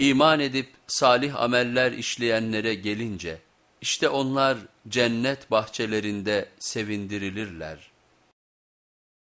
İman edip salih ameller işleyenlere gelince, işte onlar cennet bahçelerinde sevindirilirler.